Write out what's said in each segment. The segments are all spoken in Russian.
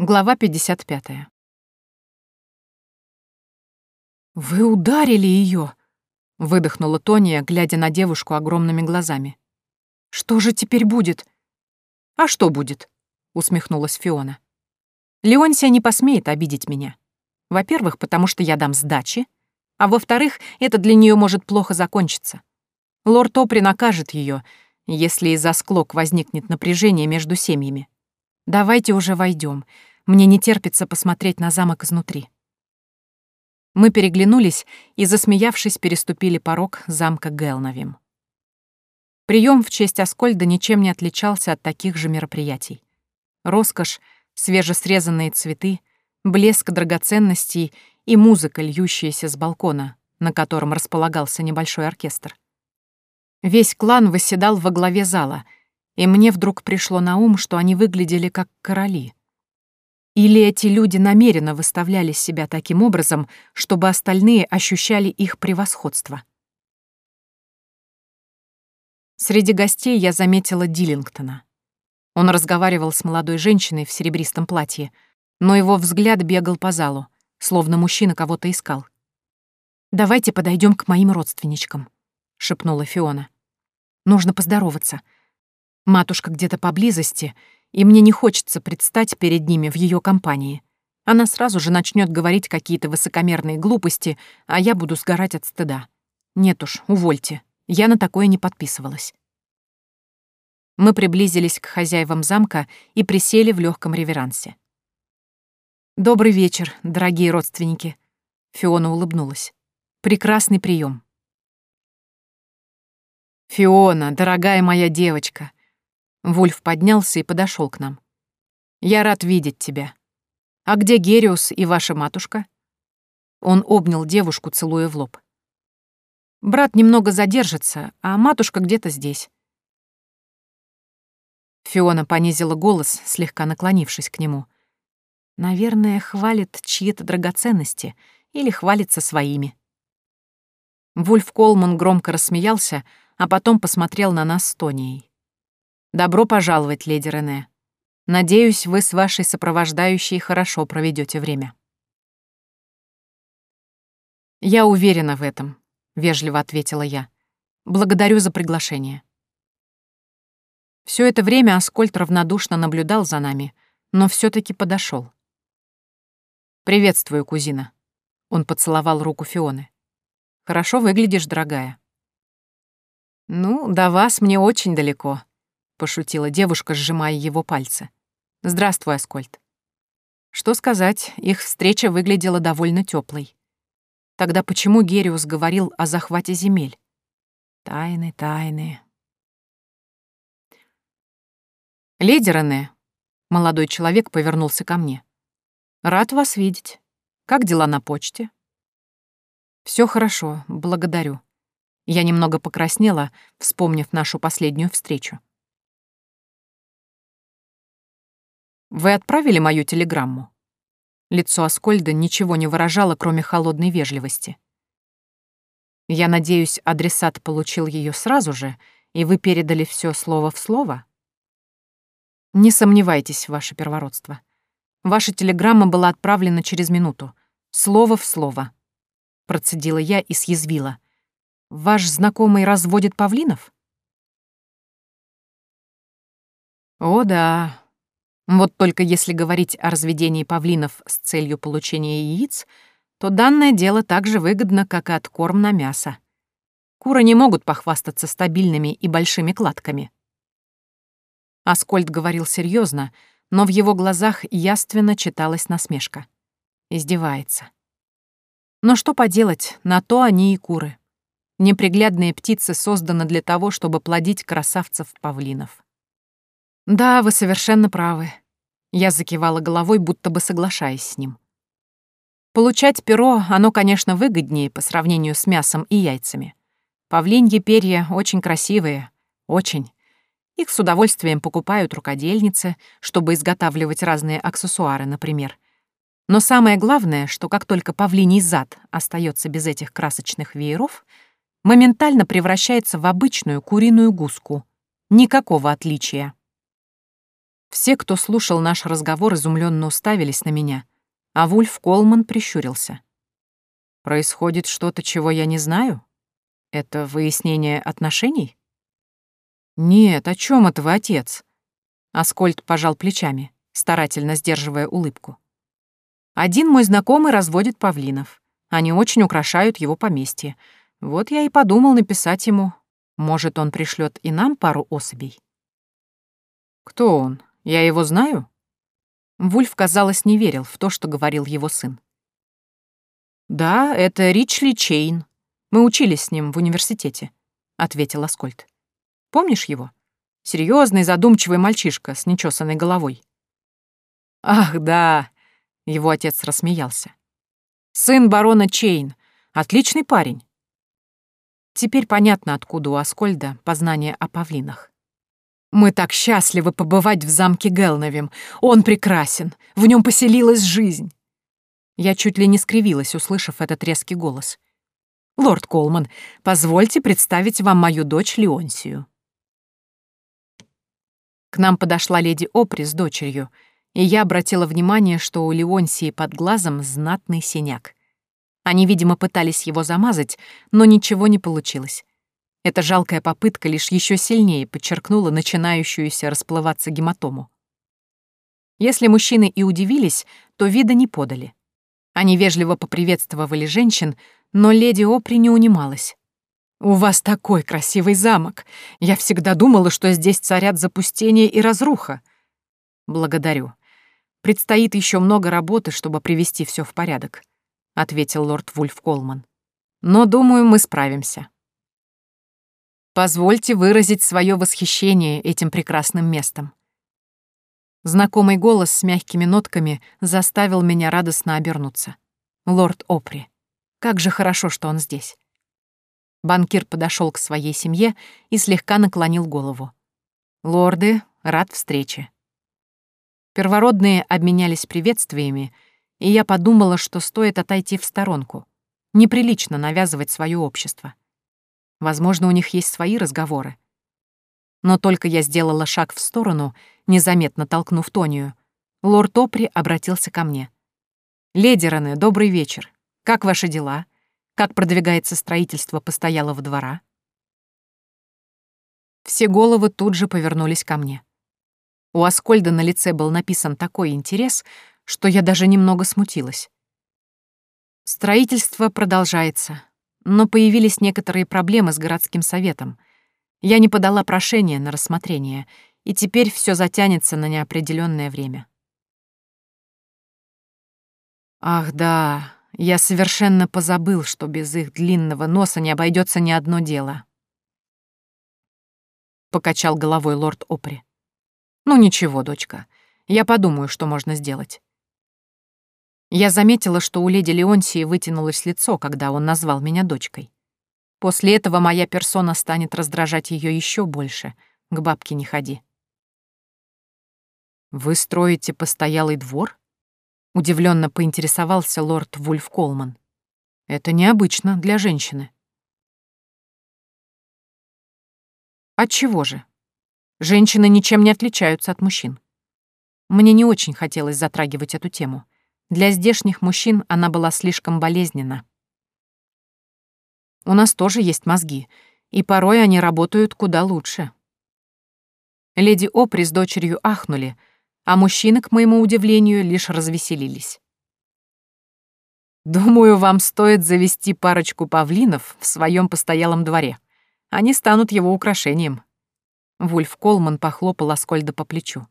Глава 55. «Вы ударили ее, выдохнула Тония, глядя на девушку огромными глазами. «Что же теперь будет?» «А что будет?» — усмехнулась Фиона. «Леонсия не посмеет обидеть меня. Во-первых, потому что я дам сдачи, а во-вторых, это для нее может плохо закончиться. Лорд Опри накажет ее, если из-за склок возникнет напряжение между семьями. Давайте уже войдем. Мне не терпится посмотреть на замок изнутри. Мы переглянулись и, засмеявшись, переступили порог замка Гелновим. Прием в честь Аскольда ничем не отличался от таких же мероприятий. Роскошь, свежесрезанные цветы, блеск драгоценностей и музыка, льющаяся с балкона, на котором располагался небольшой оркестр. Весь клан восседал во главе зала, и мне вдруг пришло на ум, что они выглядели как короли — или эти люди намеренно выставляли себя таким образом, чтобы остальные ощущали их превосходство? Среди гостей я заметила Диллингтона. Он разговаривал с молодой женщиной в серебристом платье, но его взгляд бегал по залу, словно мужчина кого-то искал. «Давайте подойдем к моим родственничкам», — шепнула Фиона. «Нужно поздороваться. Матушка где-то поблизости, и мне не хочется предстать перед ними в ее компании. Она сразу же начнет говорить какие-то высокомерные глупости, а я буду сгорать от стыда. Нет уж, увольте. Я на такое не подписывалась. Мы приблизились к хозяевам замка и присели в легком реверансе. «Добрый вечер, дорогие родственники», — Фиона улыбнулась. «Прекрасный прием. «Фиона, дорогая моя девочка», Вульф поднялся и подошел к нам. «Я рад видеть тебя. А где Гериус и ваша матушка?» Он обнял девушку, целуя в лоб. «Брат немного задержится, а матушка где-то здесь». Фиона понизила голос, слегка наклонившись к нему. «Наверное, хвалит чьи-то драгоценности или хвалится своими». Вульф Колман громко рассмеялся, а потом посмотрел на нас с Тонией. Добро пожаловать, леди Рене. Надеюсь, вы с вашей сопровождающей хорошо проведете время. Я уверена в этом, вежливо ответила я. Благодарю за приглашение. Все это время Аскольд равнодушно наблюдал за нами, но все таки подошел. «Приветствую, кузина». Он поцеловал руку Фионы. «Хорошо выглядишь, дорогая». «Ну, до вас мне очень далеко», пошутила девушка, сжимая его пальцы. Здравствуй, Аскольд. Что сказать, их встреча выглядела довольно теплой. Тогда почему Гериус говорил о захвате земель? Тайны, тайны. Леди Рене, молодой человек повернулся ко мне. Рад вас видеть. Как дела на почте? Все хорошо, благодарю. Я немного покраснела, вспомнив нашу последнюю встречу. Вы отправили мою телеграмму?» Лицо Аскольда ничего не выражало, кроме холодной вежливости. «Я надеюсь, адресат получил ее сразу же, и вы передали все слово в слово?» «Не сомневайтесь, ваше первородство. Ваша телеграмма была отправлена через минуту. Слово в слово». Процедила я и съязвила. «Ваш знакомый разводит павлинов?» «О да, вот только если говорить о разведении павлинов с целью получения яиц, то данное дело так же выгодно, как и откорм на мясо. Куры не могут похвастаться стабильными и большими кладками. Аскольд говорил серьезно, но в его глазах яственно читалась насмешка. Издевается. Но что поделать, на то они и куры. Неприглядные птицы созданы для того, чтобы плодить красавцев-павлинов. «Да, вы совершенно правы». Я закивала головой, будто бы соглашаясь с ним. Получать перо, оно, конечно, выгоднее по сравнению с мясом и яйцами. Павлиньи перья очень красивые, очень. Их с удовольствием покупают рукодельницы, чтобы изготавливать разные аксессуары, например. Но самое главное, что как только павлиний зад остается без этих красочных вееров, моментально превращается в обычную куриную гуску. Никакого отличия. Все, кто слушал наш разговор, изумленно уставились на меня, а Вульф Колман прищурился. «Происходит что-то, чего я не знаю? Это выяснение отношений?» «Нет, о чем это вы, отец?» Аскольд пожал плечами, старательно сдерживая улыбку. «Один мой знакомый разводит павлинов. Они очень украшают его поместье. Вот я и подумал написать ему. Может, он пришлет и нам пару особей?» «Кто он? Я его знаю?» Вульф, казалось, не верил в то, что говорил его сын. «Да, это Ричли Чейн. Мы учились с ним в университете», — ответил Аскольд. «Помнишь его? Серьезный, задумчивый мальчишка с нечесанной головой». «Ах, да!» — его отец рассмеялся. «Сын барона Чейн. Отличный парень». Теперь понятно, откуда у Аскольда познание о павлинах. Мы так счастливы побывать в замке Гелновим. Он прекрасен. В нем поселилась жизнь. Я чуть ли не скривилась, услышав этот резкий голос. «Лорд Колман, позвольте представить вам мою дочь Леонсию». К нам подошла леди Опри с дочерью, и я обратила внимание, что у Леонсии под глазом знатный синяк. Они, видимо, пытались его замазать, но ничего не получилось. Эта жалкая попытка лишь еще сильнее подчеркнула начинающуюся расплываться гематому. Если мужчины и удивились, то вида не подали. Они вежливо поприветствовали женщин, но леди Опри не унималась. «У вас такой красивый замок! Я всегда думала, что здесь царят запустение и разруха!» «Благодарю. Предстоит еще много работы, чтобы привести все в порядок», — ответил лорд Вульф Колман. «Но, думаю, мы справимся». Позвольте выразить свое восхищение этим прекрасным местом. Знакомый голос с мягкими нотками заставил меня радостно обернуться. Лорд Опри. Как же хорошо, что он здесь. Банкир подошел к своей семье и слегка наклонил голову. «Лорды, рад встрече». Первородные обменялись приветствиями, и я подумала, что стоит отойти в сторонку. Неприлично навязывать свое общество. Возможно, у них есть свои разговоры. Но только я сделала шаг в сторону, незаметно толкнув Тонию, лорд Опри обратился ко мне. «Леди Рене, добрый вечер. Как ваши дела? Как продвигается строительство постоялого двора?» Все головы тут же повернулись ко мне. У Аскольда на лице был написан такой интерес, что я даже немного смутилась. Строительство продолжается, но появились некоторые проблемы с городским советом. Я не подала прошение на рассмотрение, и теперь все затянется на неопределенное время. Ах да, я совершенно позабыл, что без их длинного носа не обойдется ни одно дело. Покачал головой лорд Опри. Ну ничего, дочка, я подумаю, что можно сделать. Я заметила, что у леди Леонсии вытянулось лицо, когда он назвал меня дочкой. После этого моя персона станет раздражать ее еще больше. К бабке не ходи. «Вы строите постоялый двор?» — удивленно поинтересовался лорд Вульф Колман. «Это необычно для женщины». Отчего же? Женщины ничем не отличаются от мужчин. Мне не очень хотелось затрагивать эту тему. Для здешних мужчин она была слишком болезненна. У нас тоже есть мозги, и порой они работают куда лучше. Леди Опри с дочерью ахнули, а мужчины, к моему удивлению, лишь развеселились. «Думаю, вам стоит завести парочку павлинов в своем постоялом дворе. Они станут его украшением». Вульф Колман похлопал Аскольда по плечу.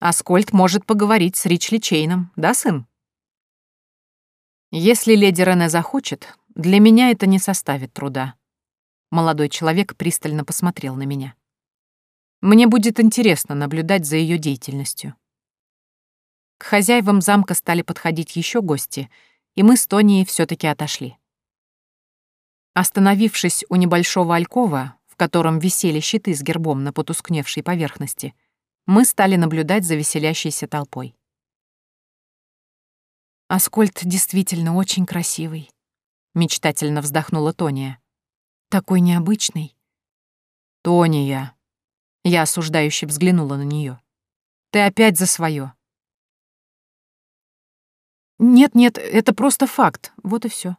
Аскольд может поговорить с Ричли Чейном, да, сын? Если леди Рене захочет, для меня это не составит труда. Молодой человек пристально посмотрел на меня. Мне будет интересно наблюдать за ее деятельностью. К хозяевам замка стали подходить еще гости, и мы с Тонией все таки отошли. Остановившись у небольшого алькова, в котором висели щиты с гербом на потускневшей поверхности, мы стали наблюдать за веселящейся толпой. «Аскольд действительно очень красивый», — мечтательно вздохнула Тония. «Такой необычный». «Тония!» — я осуждающе взглянула на нее. Ты опять за свое. «Нет-нет, это просто факт, вот и все,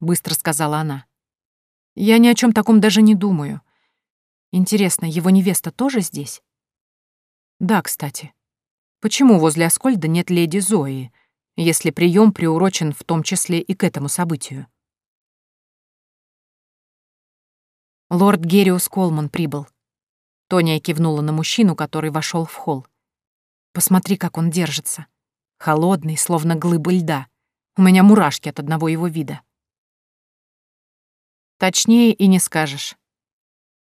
быстро сказала она. «Я ни о чем таком даже не думаю. Интересно, его невеста тоже здесь?» «Да, кстати. Почему возле Аскольда нет леди Зои, если прием приурочен в том числе и к этому событию?» Лорд Гериус Колман прибыл. Тоня кивнула на мужчину, который вошел в холл. Посмотри, как он держится. Холодный, словно глыба льда. У меня мурашки от одного его вида. Точнее и не скажешь.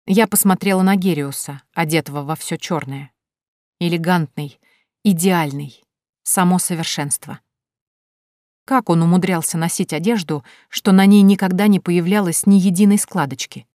Я посмотрела на Гериуса, одетого во все черное. Элегантный, идеальный, само совершенство. Как он умудрялся носить одежду, что на ней никогда не появлялось ни единой складочки?